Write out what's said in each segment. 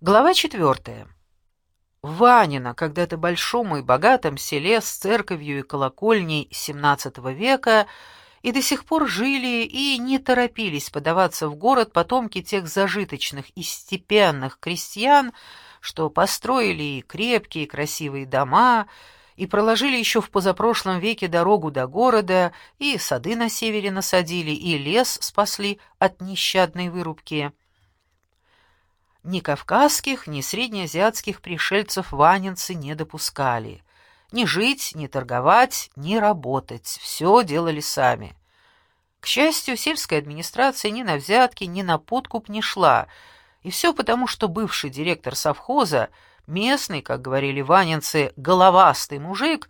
Глава четвертая. В Ванино, когда-то большом и богатом селе с церковью и колокольней XVII века, и до сих пор жили и не торопились подаваться в город потомки тех зажиточных и степенных крестьян, что построили и крепкие, и красивые дома, и проложили еще в позапрошлом веке дорогу до города, и сады на севере насадили, и лес спасли от нещадной вырубки. Ни кавказских, ни среднеазиатских пришельцев ванинцы не допускали. Ни жить, ни торговать, ни работать. Все делали сами. К счастью, сельская администрация ни на взятки, ни на подкуп не шла. И все потому, что бывший директор совхоза, местный, как говорили ванинцы, головастый мужик,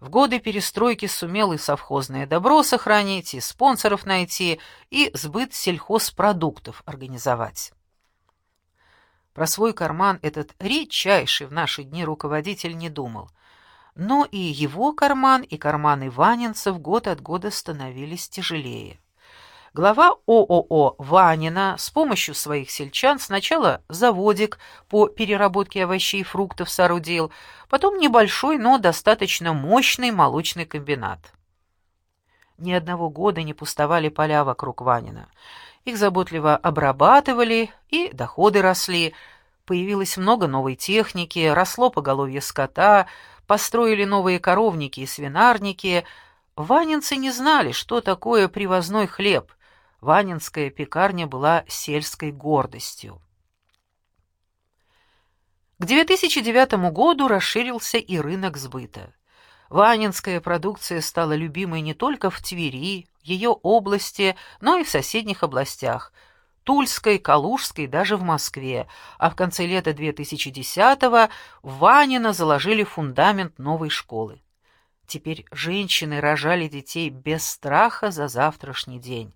в годы перестройки сумел и совхозное добро сохранить, и спонсоров найти, и сбыт сельхозпродуктов организовать. Про свой карман этот редчайший в наши дни руководитель не думал. Но и его карман, и карманы Ванинцев год от года становились тяжелее. Глава ООО «Ванина» с помощью своих сельчан сначала заводик по переработке овощей и фруктов соорудил, потом небольшой, но достаточно мощный молочный комбинат. Ни одного года не пустовали поля вокруг Ванина. Их заботливо обрабатывали, и доходы росли. Появилось много новой техники, росло поголовье скота, построили новые коровники и свинарники. Ванинцы не знали, что такое привозной хлеб. Ванинская пекарня была сельской гордостью. К 2009 году расширился и рынок сбыта. Ванинская продукция стала любимой не только в Твери, ее области, но и в соседних областях – Тульской, Калужской, даже в Москве, а в конце лета 2010-го в Ванино заложили фундамент новой школы. Теперь женщины рожали детей без страха за завтрашний день.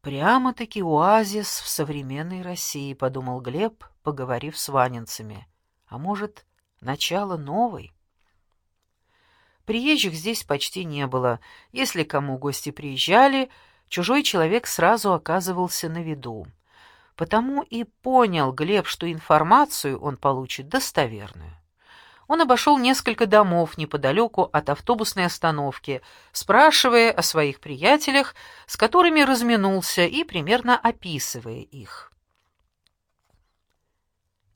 «Прямо-таки оазис в современной России», — подумал Глеб, поговорив с ванинцами. «А может, начало новой?» Приезжих здесь почти не было. Если кому гости приезжали, чужой человек сразу оказывался на виду. Потому и понял Глеб, что информацию он получит достоверную. Он обошел несколько домов неподалеку от автобусной остановки, спрашивая о своих приятелях, с которыми разминулся и примерно описывая их.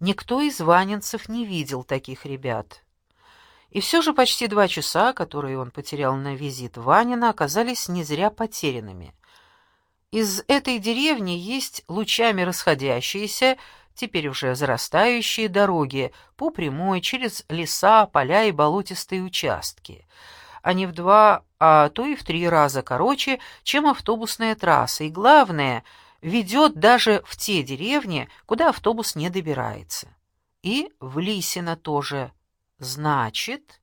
Никто из ванинцев не видел таких ребят. И все же почти два часа, которые он потерял на визит Ванина, оказались не зря потерянными. Из этой деревни есть лучами расходящиеся, теперь уже зарастающие дороги по прямой через леса, поля и болотистые участки. Они в два, а то и в три раза короче, чем автобусная трасса, и главное, ведет даже в те деревни, куда автобус не добирается. И в Лисино тоже. Значит,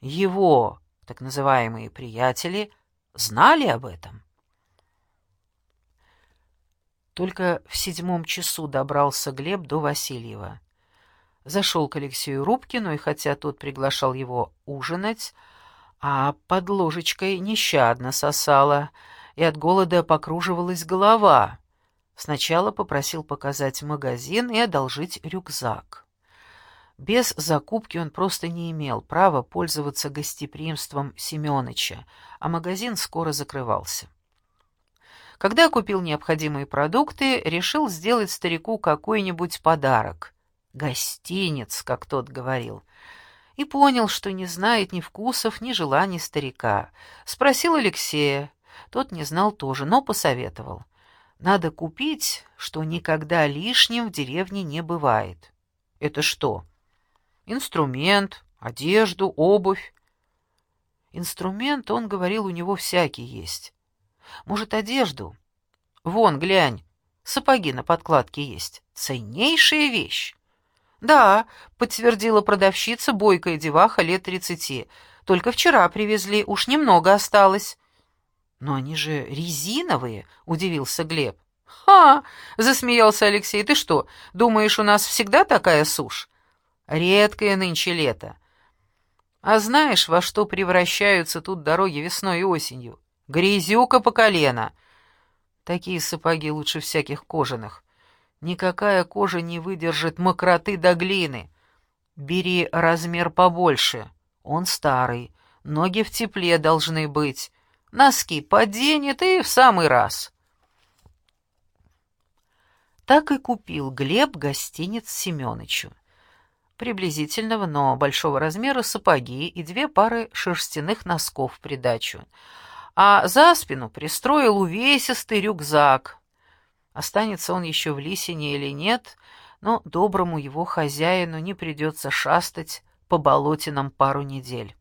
его так называемые приятели знали об этом. Только в седьмом часу добрался Глеб до Васильева. Зашел к Алексею Рубкину, и хотя тот приглашал его ужинать, а под ложечкой нещадно сосала, и от голода покруживалась голова. Сначала попросил показать магазин и одолжить рюкзак. Без закупки он просто не имел права пользоваться гостеприимством Семёныча, а магазин скоро закрывался. Когда купил необходимые продукты, решил сделать старику какой-нибудь подарок. Гостинец, как тот говорил. И понял, что не знает ни вкусов, ни желаний старика. Спросил Алексея. Тот не знал тоже, но посоветовал. Надо купить, что никогда лишним в деревне не бывает. Это что? Инструмент, одежду, обувь. Инструмент, он говорил, у него всякий есть. Может, одежду? Вон, глянь, сапоги на подкладке есть. Ценнейшая вещь. Да, подтвердила продавщица, бойкая деваха лет тридцати. Только вчера привезли, уж немного осталось. Но они же резиновые, удивился Глеб. «Ха!» — засмеялся Алексей. «Ты что, думаешь, у нас всегда такая сушь? Редкое нынче лето. А знаешь, во что превращаются тут дороги весной и осенью? Грязюка по колено. Такие сапоги лучше всяких кожаных. Никакая кожа не выдержит мокроты до глины. Бери размер побольше. Он старый, ноги в тепле должны быть. Носки поденет и в самый раз. Так и купил Глеб гостиниц Семёнычу. Приблизительного, но большого размера сапоги и две пары шерстяных носков в придачу. А за спину пристроил увесистый рюкзак. Останется он еще в Лисине или нет, но доброму его хозяину не придется шастать по болотинам пару недель.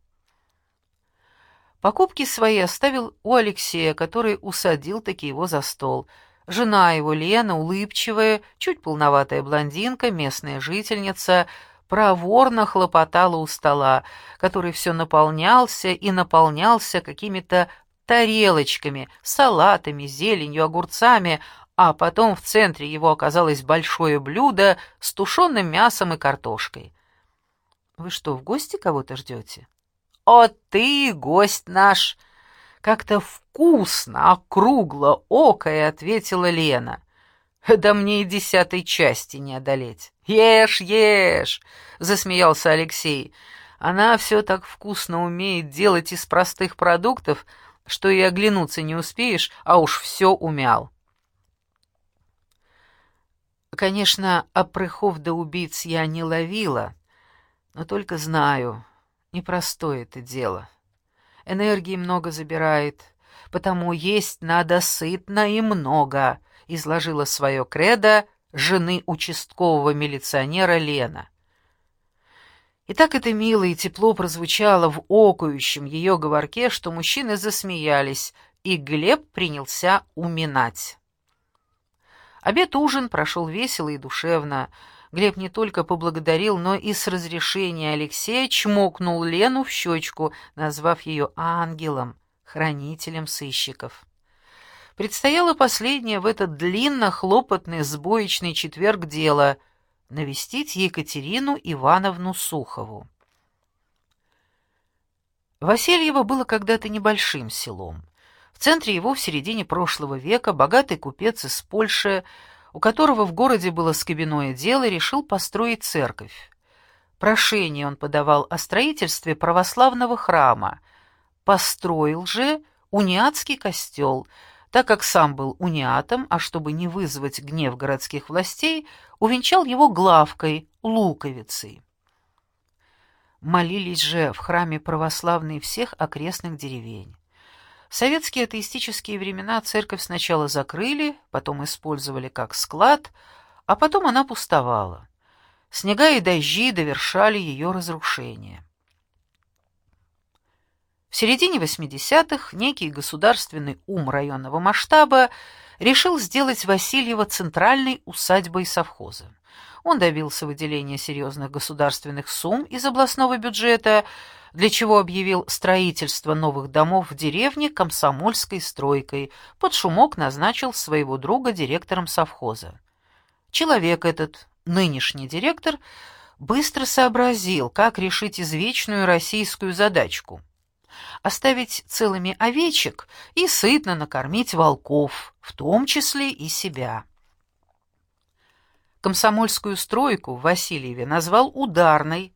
Покупки свои оставил у Алексея, который усадил таки его за стол. Жена его, Лена, улыбчивая, чуть полноватая блондинка, местная жительница, проворно хлопотала у стола, который все наполнялся и наполнялся какими-то тарелочками, салатами, зеленью, огурцами, а потом в центре его оказалось большое блюдо с тушеным мясом и картошкой. «Вы что, в гости кого-то ждете?» «О, ты, гость наш!» Как-то вкусно, округло, окое ответила Лена. «Да мне и десятой части не одолеть». «Ешь, ешь!» — засмеялся Алексей. «Она все так вкусно умеет делать из простых продуктов, что и оглянуться не успеешь, а уж все умял». Конечно, опрыхов да убийц я не ловила, но только знаю, Непростое это дело. Энергии много забирает, потому есть надо сытно и много, изложила свое кредо жены участкового милиционера Лена. И так это мило и тепло прозвучало в окающем ее говорке, что мужчины засмеялись, и Глеб принялся уминать. Обед-ужин прошел весело и душевно, Глеб не только поблагодарил, но и с разрешения Алексея чмокнул Лену в щечку, назвав ее ангелом, хранителем сыщиков. Предстояло последнее в этот длинно-хлопотный сбоечный четверг дело — навестить Екатерину Ивановну Сухову. Васильево было когда-то небольшим селом. В центре его в середине прошлого века богатый купец из Польши у которого в городе было скобяное дело, решил построить церковь. Прошение он подавал о строительстве православного храма. Построил же униатский костел, так как сам был униатом, а чтобы не вызвать гнев городских властей, увенчал его главкой, луковицей. Молились же в храме православные всех окрестных деревень. В советские атеистические времена церковь сначала закрыли, потом использовали как склад, а потом она пустовала. Снега и дожди довершали ее разрушение. В середине 80-х некий государственный ум районного масштаба решил сделать Васильева центральной усадьбой совхоза. Он добился выделения серьезных государственных сумм из областного бюджета, для чего объявил строительство новых домов в деревне комсомольской стройкой, под шумок назначил своего друга директором совхоза. Человек этот, нынешний директор, быстро сообразил, как решить извечную российскую задачку — оставить целыми овечек и сытно накормить волков, в том числе и себя. Комсомольскую стройку Васильеве назвал ударной,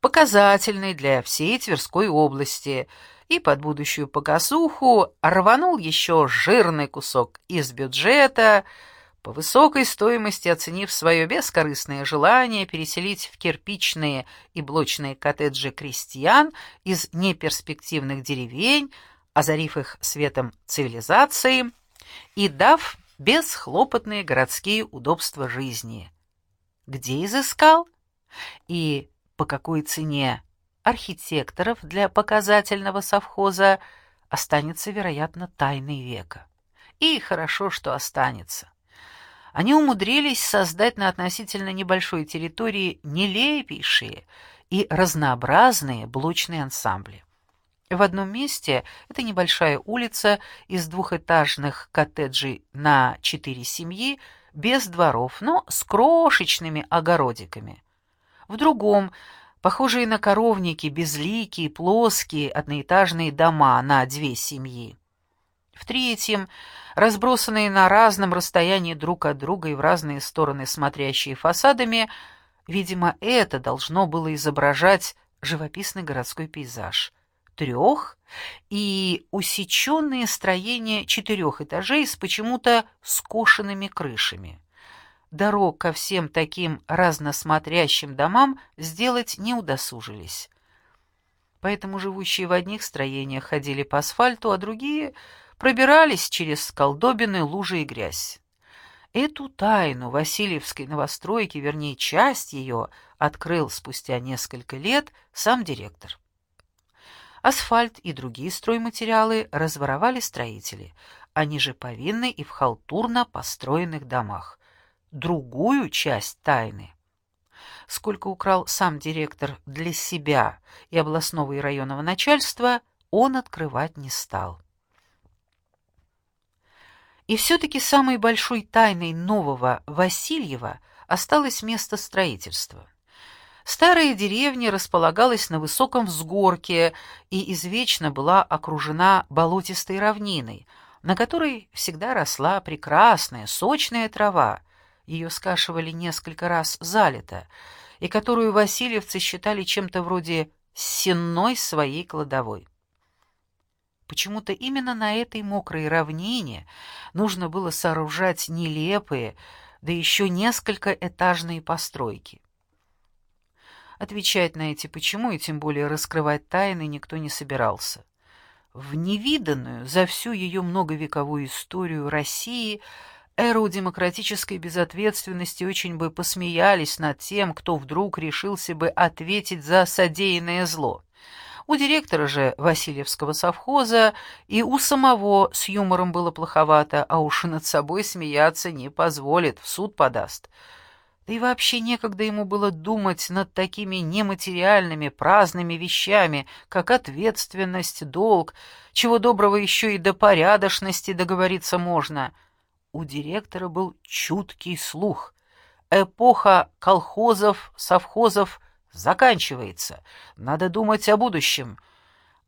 показательный для всей Тверской области, и под будущую показуху рванул еще жирный кусок из бюджета, по высокой стоимости оценив свое бескорыстное желание переселить в кирпичные и блочные коттеджи крестьян из неперспективных деревень, озарив их светом цивилизации и дав бесхлопотные городские удобства жизни. Где изыскал? И по какой цене архитекторов для показательного совхоза останется, вероятно, тайной века. И хорошо, что останется. Они умудрились создать на относительно небольшой территории нелепейшие и разнообразные блочные ансамбли. В одном месте это небольшая улица из двухэтажных коттеджей на четыре семьи, без дворов, но с крошечными огородиками в другом — похожие на коровники, безликие, плоские, одноэтажные дома на две семьи. В-третьем, разбросанные на разном расстоянии друг от друга и в разные стороны смотрящие фасадами, видимо, это должно было изображать живописный городской пейзаж. Трех и усеченные строения четырех этажей с почему-то скошенными крышами. Дорог ко всем таким разносмотрящим домам сделать не удосужились. Поэтому живущие в одних строениях ходили по асфальту, а другие пробирались через колдобины, лужи и грязь. Эту тайну Васильевской новостройки, вернее, часть ее, открыл спустя несколько лет сам директор. Асфальт и другие стройматериалы разворовали строители, они же повинны и в халтурно построенных домах. Другую часть тайны сколько украл сам директор для себя и областного и районного начальства, он открывать не стал. И все-таки самой большой тайной нового Васильева осталось место строительства. Старая деревня располагалась на высоком взгорке и извечно была окружена болотистой равниной, на которой всегда росла прекрасная сочная трава, ее скашивали несколько раз залито, и которую васильевцы считали чем-то вроде сенной своей кладовой. Почему-то именно на этой мокрой равнине нужно было сооружать нелепые, да еще несколько этажные постройки. Отвечать на эти «почему» и тем более раскрывать тайны никто не собирался. В невиданную за всю ее многовековую историю России – эру демократической безответственности очень бы посмеялись над тем, кто вдруг решился бы ответить за содеянное зло. У директора же Васильевского совхоза и у самого с юмором было плоховато, а уж над собой смеяться не позволит, в суд подаст. Да и вообще некогда ему было думать над такими нематериальными, праздными вещами, как ответственность, долг, чего доброго еще и до порядочности договориться можно — у директора был чуткий слух. Эпоха колхозов, совхозов заканчивается. Надо думать о будущем.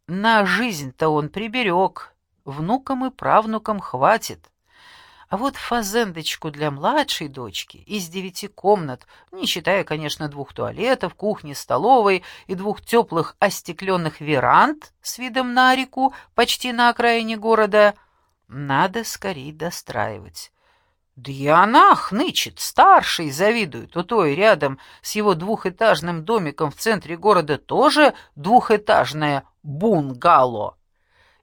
На жизнь-то он приберег. Внукам и правнукам хватит. А вот фазендочку для младшей дочки из девяти комнат, не считая, конечно, двух туалетов, кухни, столовой и двух теплых остекленных веранд с видом на реку почти на окраине города, надо скорее достраивать. Да и она хнычет, старший завидует. У той рядом с его двухэтажным домиком в центре города тоже двухэтажное бунгало.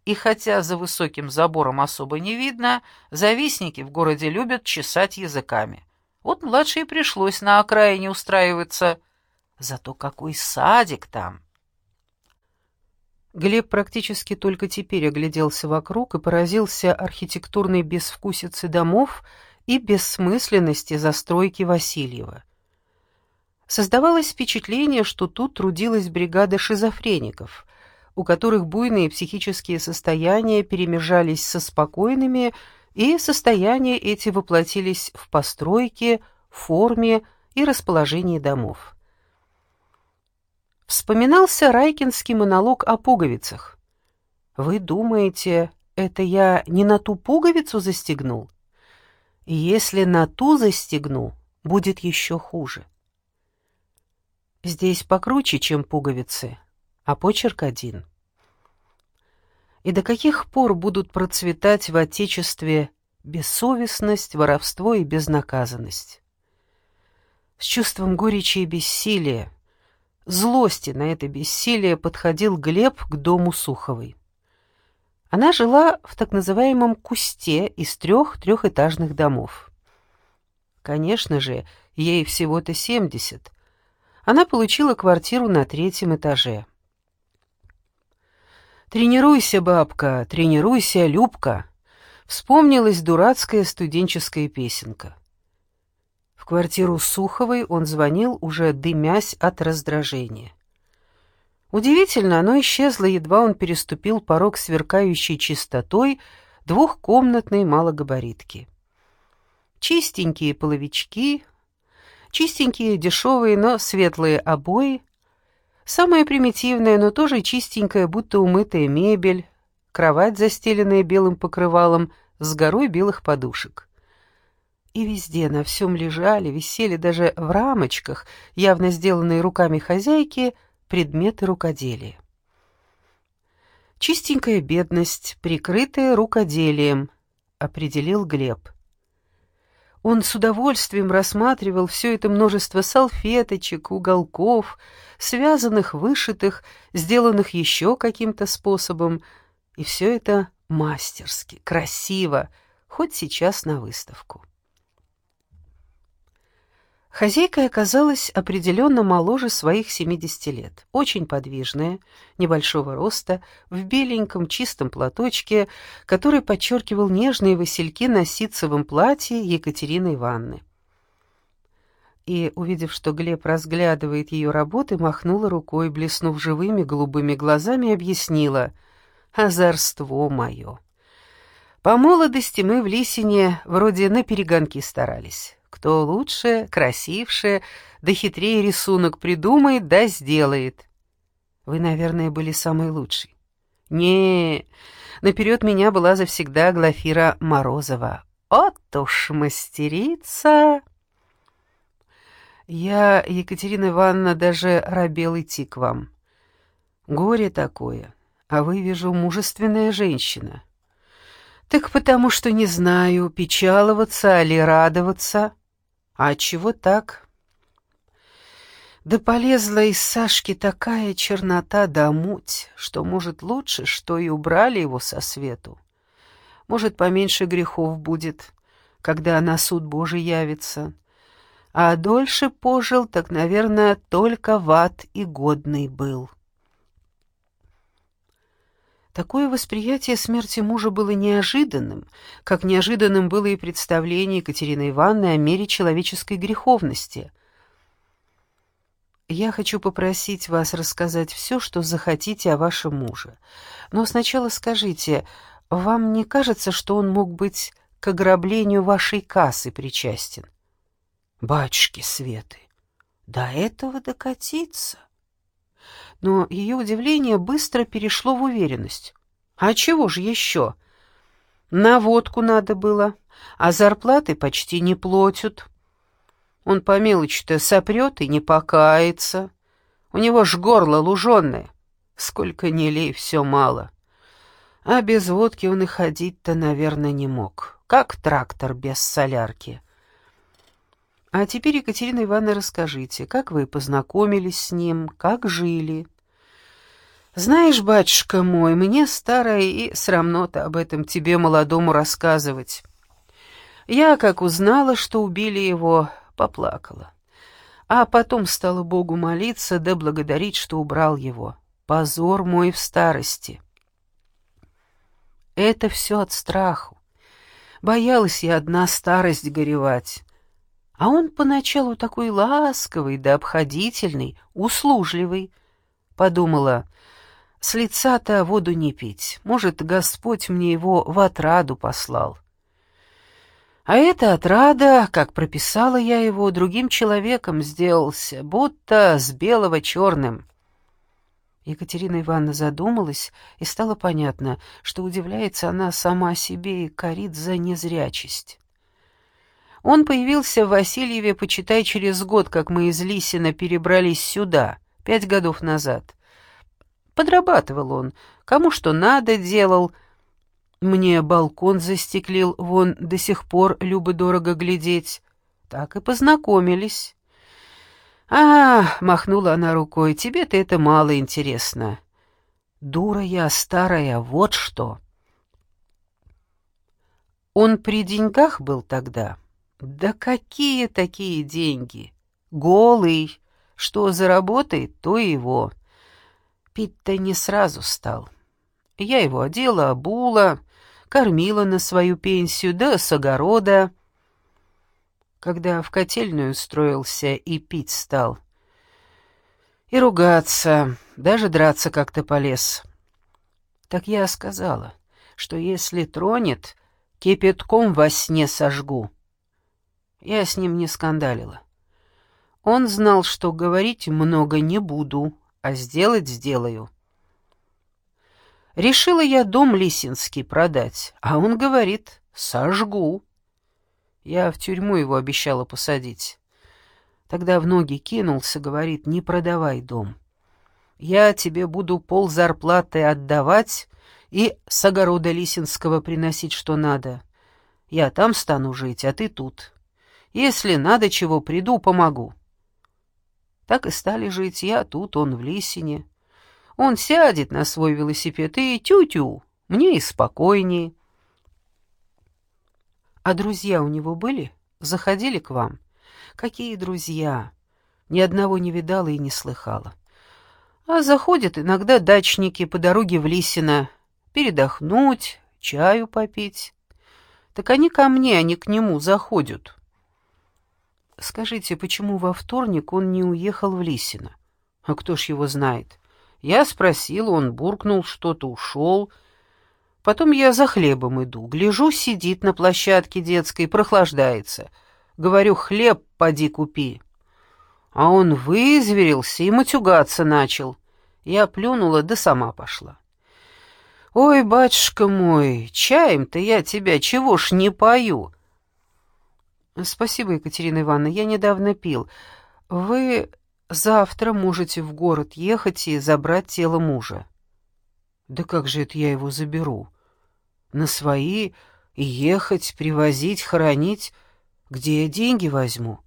И хотя за высоким забором особо не видно, завистники в городе любят чесать языками. Вот младшей пришлось на окраине устраиваться. Зато какой садик там! Глеб практически только теперь огляделся вокруг и поразился архитектурной безвкусице домов и бессмысленности застройки Васильева. Создавалось впечатление, что тут трудилась бригада шизофреников, у которых буйные психические состояния перемежались со спокойными, и состояния эти воплотились в постройке, форме и расположении домов. Вспоминался Райкинский монолог о пуговицах. «Вы думаете, это я не на ту пуговицу застегнул? Если на ту застегну, будет еще хуже». Здесь покруче, чем пуговицы, а почерк один. И до каких пор будут процветать в Отечестве бессовестность, воровство и безнаказанность? С чувством горечи и бессилия, злости на это бессилие подходил Глеб к дому Суховой. Она жила в так называемом кусте из трех трехэтажных домов. Конечно же, ей всего-то семьдесят. Она получила квартиру на третьем этаже. «Тренируйся, бабка, тренируйся, Любка!» Вспомнилась дурацкая студенческая песенка. В квартиру Суховой он звонил, уже дымясь от раздражения. Удивительно, оно исчезло, едва он переступил порог сверкающей чистотой двухкомнатной малогабаритки. Чистенькие половички, чистенькие, дешевые, но светлые обои, самая примитивная, но тоже чистенькая, будто умытая мебель, кровать, застеленная белым покрывалом, с горой белых подушек. И везде на всем лежали, висели даже в рамочках, явно сделанные руками хозяйки, предметы рукоделия. Чистенькая бедность, прикрытая рукоделием, определил Глеб. Он с удовольствием рассматривал все это множество салфеточек, уголков, связанных, вышитых, сделанных еще каким-то способом, и все это мастерски, красиво, хоть сейчас на выставку. Хозяйка оказалась определенно моложе своих 70 лет, очень подвижная, небольшого роста, в беленьком чистом платочке, который подчеркивал нежные васильки на ситцевом платье Екатерины Ивановны. И, увидев, что Глеб разглядывает ее работы, махнула рукой, блеснув живыми голубыми глазами, объяснила «Озорство мое». По молодости мы в Лисине вроде на перегонки старались. Кто лучше, красивше, да хитрее рисунок придумает, да сделает. Вы, наверное, были самый лучший. Не, наперед меня была завсегда Глафира Морозова. От уж мастерица! Я, Екатерина Ивановна, даже робел идти к вам. Горе такое, а вы, вижу, мужественная женщина. Так потому что не знаю, печаловаться или радоваться. А чего так? Да полезла из Сашки такая чернота да муть, что, может, лучше, что и убрали его со свету. Может, поменьше грехов будет, когда на суд Божий явится. А дольше пожил, так, наверное, только в ад и годный был. Такое восприятие смерти мужа было неожиданным, как неожиданным было и представление Екатерины Ивановны о мере человеческой греховности. «Я хочу попросить вас рассказать все, что захотите о вашем муже. Но сначала скажите, вам не кажется, что он мог быть к ограблению вашей кассы причастен?» «Батюшки Светы, до этого докатиться!» Но ее удивление быстро перешло в уверенность. «А чего же еще? На водку надо было, а зарплаты почти не платят. Он по мелочи-то сопрет и не покается. У него ж горло луженое. Сколько не лей, все мало. А без водки он и ходить-то, наверное, не мог. Как трактор без солярки». А теперь, Екатерина Ивановна, расскажите, как вы познакомились с ним, как жили? Знаешь, батюшка мой, мне старая и срамно-то об этом тебе, молодому, рассказывать. Я, как узнала, что убили его, поплакала. А потом стала Богу молиться да благодарить, что убрал его. Позор мой в старости. Это все от страху. Боялась я одна старость горевать. А он поначалу такой ласковый да обходительный, услужливый. Подумала, с лица-то воду не пить, может, Господь мне его в отраду послал. А эта отрада, как прописала я его, другим человеком сделался, будто с белого черным. Екатерина Ивановна задумалась, и стало понятно, что удивляется она сама себе и корит за незрячесть. Он появился в Васильеве, почитай, через год, как мы из Лисина перебрались сюда, пять годов назад. Подрабатывал он, кому что надо делал. Мне балкон застеклил, вон до сих пор любо-дорого глядеть. Так и познакомились. «А, — махнула она рукой, — тебе-то это мало интересно. Дура я старая, вот что!» Он при деньгах был тогда. Да какие такие деньги? Голый. Что заработает, то его. Пить-то не сразу стал. Я его одела, обула, кормила на свою пенсию, да с огорода. Когда в котельную устроился и пить стал. И ругаться, даже драться как-то полез. Так я сказала, что если тронет, кипятком во сне сожгу. Я с ним не скандалила. Он знал, что говорить много не буду, а сделать сделаю. Решила я дом Лисинский продать, а он говорит, сожгу. Я в тюрьму его обещала посадить. Тогда в ноги кинулся, говорит, не продавай дом. Я тебе буду пол зарплаты отдавать и с огорода Лисинского приносить, что надо. Я там стану жить, а ты тут. Если надо чего, приду, помогу. Так и стали жить я тут, он в Лисине. Он сядет на свой велосипед и тю-тю, мне и спокойнее. А друзья у него были? Заходили к вам? Какие друзья? Ни одного не видала и не слыхала. А заходят иногда дачники по дороге в Лисино передохнуть, чаю попить. Так они ко мне, а не к нему заходят. Скажите, почему во вторник он не уехал в Лисино? А кто ж его знает? Я спросил, он буркнул, что-то ушел. Потом я за хлебом иду, гляжу, сидит на площадке детской, прохлаждается. Говорю, хлеб поди купи. А он вызверился и матюгаться начал. Я плюнула, да сама пошла. «Ой, батюшка мой, чаем-то я тебя чего ж не пою?» «Спасибо, Екатерина Ивановна, я недавно пил. Вы завтра можете в город ехать и забрать тело мужа». «Да как же это я его заберу? На свои ехать, привозить, хоронить? Где я деньги возьму?»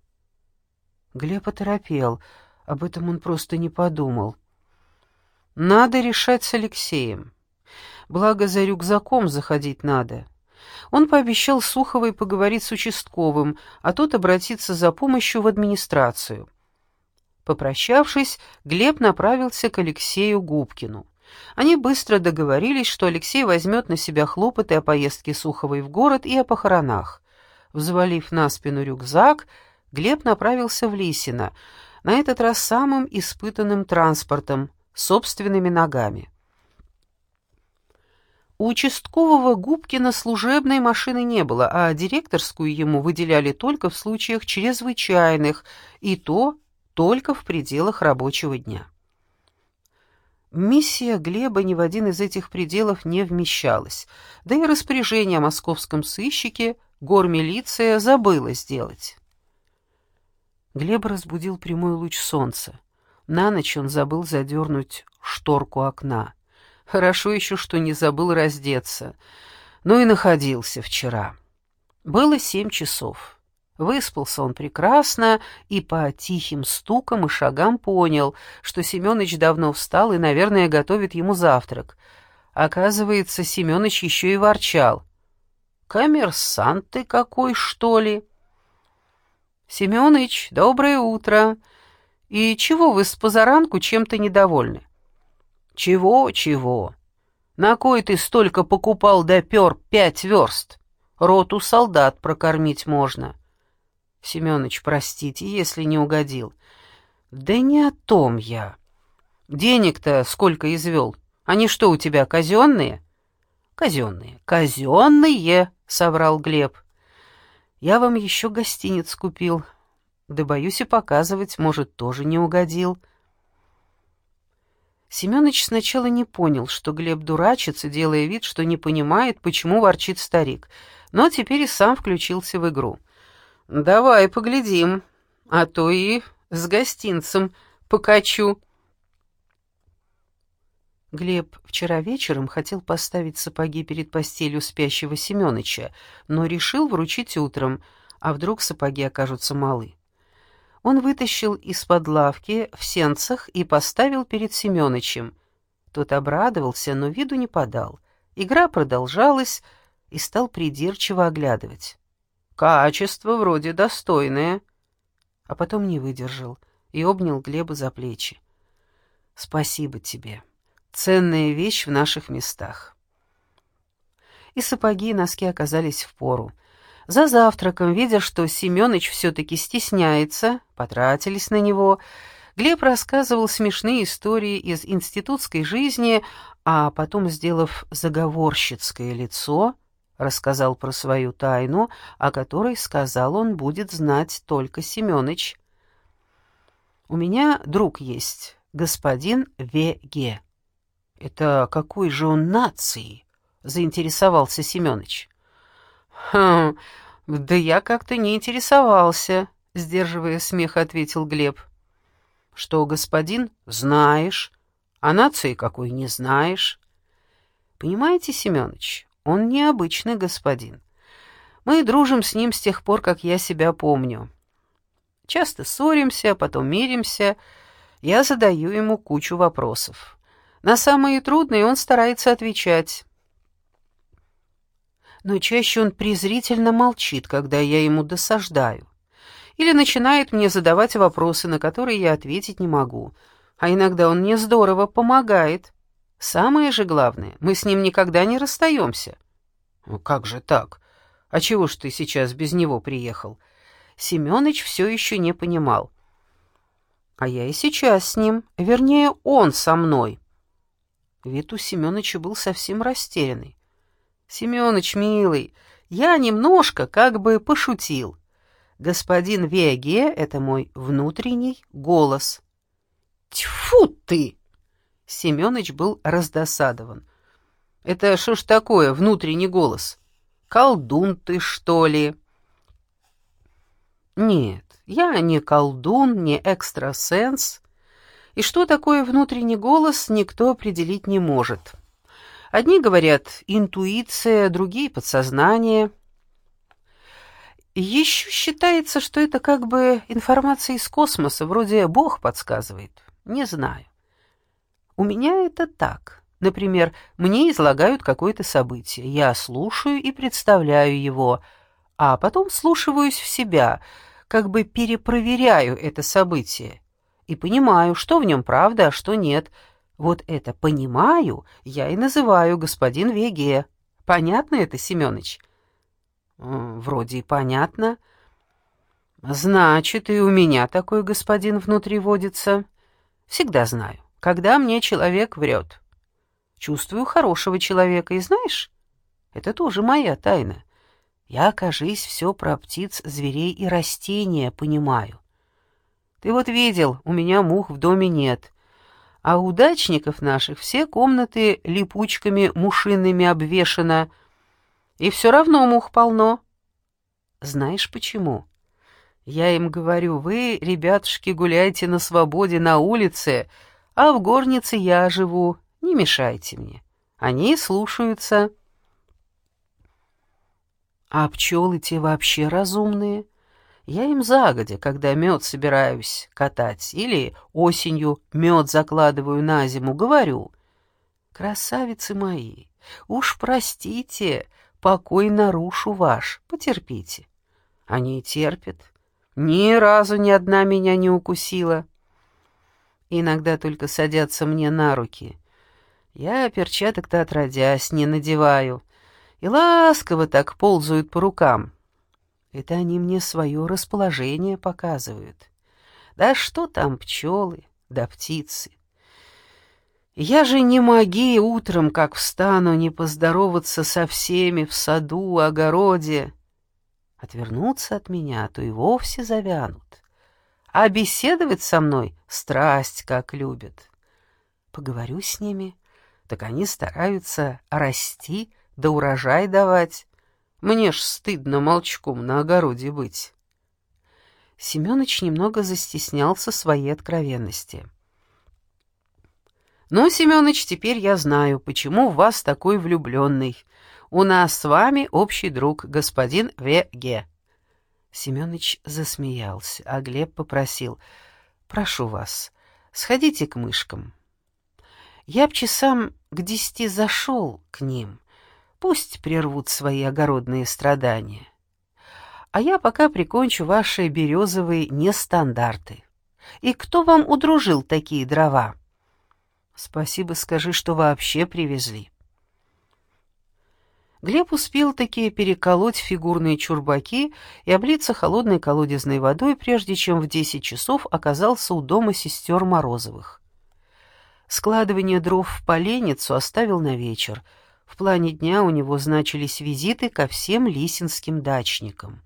Глеб оторопел, об этом он просто не подумал. «Надо решать с Алексеем. Благо за рюкзаком заходить надо». Он пообещал Суховой поговорить с участковым, а тот обратиться за помощью в администрацию. Попрощавшись, Глеб направился к Алексею Губкину. Они быстро договорились, что Алексей возьмет на себя хлопоты о поездке Суховой в город и о похоронах. Взвалив на спину рюкзак, Глеб направился в Лисино, на этот раз самым испытанным транспортом, собственными ногами. У участкового Губкина служебной машины не было, а директорскую ему выделяли только в случаях чрезвычайных, и то только в пределах рабочего дня. Миссия Глеба ни в один из этих пределов не вмещалась, да и распоряжение о московском сыщике гормилиция забыла сделать. Глеба разбудил прямой луч солнца. На ночь он забыл задернуть шторку окна. Хорошо еще, что не забыл раздеться. Ну и находился вчера. Было семь часов. Выспался он прекрасно и по тихим стукам и шагам понял, что Семёныч давно встал и, наверное, готовит ему завтрак. Оказывается, Семёныч еще и ворчал. «Коммерсант ты какой, что ли?» «Семёныч, доброе утро. И чего вы с позаранку чем-то недовольны?» «Чего, чего? На кой ты столько покупал да пёр пять верст? Роту солдат прокормить можно». «Семёныч, простите, если не угодил». «Да не о том я. Денег-то сколько извел? Они что, у тебя казенные?» «Казенные, казенные», — соврал Глеб. «Я вам еще гостиниц купил. Да боюсь и показывать, может, тоже не угодил». Семёныч сначала не понял, что Глеб дурачится, делая вид, что не понимает, почему ворчит старик, но теперь и сам включился в игру. «Давай поглядим, а то и с гостинцем покачу». Глеб вчера вечером хотел поставить сапоги перед постелью спящего Семёныча, но решил вручить утром, а вдруг сапоги окажутся малы он вытащил из-под лавки в сенцах и поставил перед Семёнычем. Тот обрадовался, но виду не подал. Игра продолжалась и стал придирчиво оглядывать. «Качество вроде достойное». А потом не выдержал и обнял Глеба за плечи. «Спасибо тебе. Ценная вещь в наших местах». И сапоги и носки оказались в пору. За завтраком, видя, что Семёныч все-таки стесняется, потратились на него, Глеб рассказывал смешные истории из институтской жизни, а потом, сделав заговорщицкое лицо, рассказал про свою тайну, о которой, сказал он, будет знать только Семёныч. «У меня друг есть, господин В.Г. «Это какой же он нации?» — заинтересовался Семёныч. «Хм, да я как-то не интересовался», — сдерживая смех, ответил Глеб. «Что, господин, знаешь, а нации какой не знаешь?» «Понимаете, Семёныч, он необычный господин. Мы дружим с ним с тех пор, как я себя помню. Часто ссоримся, потом миримся. Я задаю ему кучу вопросов. На самые трудные он старается отвечать. Но чаще он презрительно молчит, когда я ему досаждаю. Или начинает мне задавать вопросы, на которые я ответить не могу. А иногда он мне здорово помогает. Самое же главное, мы с ним никогда не расстаемся. Ну как же так? А чего ж ты сейчас без него приехал? Семёныч все еще не понимал. А я и сейчас с ним, вернее, он со мной. Вид у Семёныча был совсем растерянный. Семёныч, милый, я немножко как бы пошутил. Господин Веге — это мой внутренний голос. Тьфу ты! Семёныч был раздосадован. Это что ж такое, внутренний голос? Колдун ты, что ли? Нет, я не колдун, не экстрасенс, и что такое внутренний голос, никто определить не может. Одни говорят интуиция, другие подсознание. Еще считается, что это как бы информация из космоса, вроде Бог подсказывает. Не знаю. У меня это так. Например, мне излагают какое-то событие, я слушаю и представляю его, а потом слушаюсь в себя, как бы перепроверяю это событие и понимаю, что в нем правда, а что нет. Вот это «понимаю» я и называю господин Веге. Понятно это, Семёныч? Вроде и понятно. Значит, и у меня такой господин внутри водится. Всегда знаю, когда мне человек врет. Чувствую хорошего человека, и знаешь, это тоже моя тайна. Я, кажись, все про птиц, зверей и растения понимаю. Ты вот видел, у меня мух в доме нет. А у удачников наших все комнаты липучками мушиными обвешаны, и все равно мух полно. Знаешь почему? Я им говорю, вы, ребятушки, гуляйте на свободе на улице, а в горнице я живу, не мешайте мне. Они слушаются. А пчелы те вообще разумные. Я им загодя, когда мед собираюсь катать, или осенью мед закладываю на зиму, говорю, «Красавицы мои, уж простите, покой нарушу ваш, потерпите». Они терпят. Ни разу ни одна меня не укусила. Иногда только садятся мне на руки. Я перчаток-то отродясь не надеваю, и ласково так ползают по рукам. Это они мне свое расположение показывают. Да что там пчелы, да птицы. Я же не моги утром, как встану, не поздороваться со всеми в саду, огороде. Отвернуться от меня, а то и вовсе завянут. А беседовать со мной страсть как любят. Поговорю с ними, так они стараются расти да урожай давать. Мне ж стыдно молчком на огороде быть. Семёныч немного застеснялся своей откровенности. «Ну, Семёныч, теперь я знаю, почему в вас такой влюбленный. У нас с вами общий друг, господин В.Г.» Семёныч засмеялся, а Глеб попросил. «Прошу вас, сходите к мышкам. Я б часам к десяти зашел к ним». Пусть прервут свои огородные страдания. А я пока прикончу ваши березовые нестандарты. И кто вам удружил такие дрова? Спасибо скажи, что вообще привезли. Глеб успел таки переколоть фигурные чурбаки и облиться холодной колодезной водой, прежде чем в десять часов оказался у дома сестер Морозовых. Складывание дров в поленницу оставил на вечер — в плане дня у него значились визиты ко всем лисинским дачникам.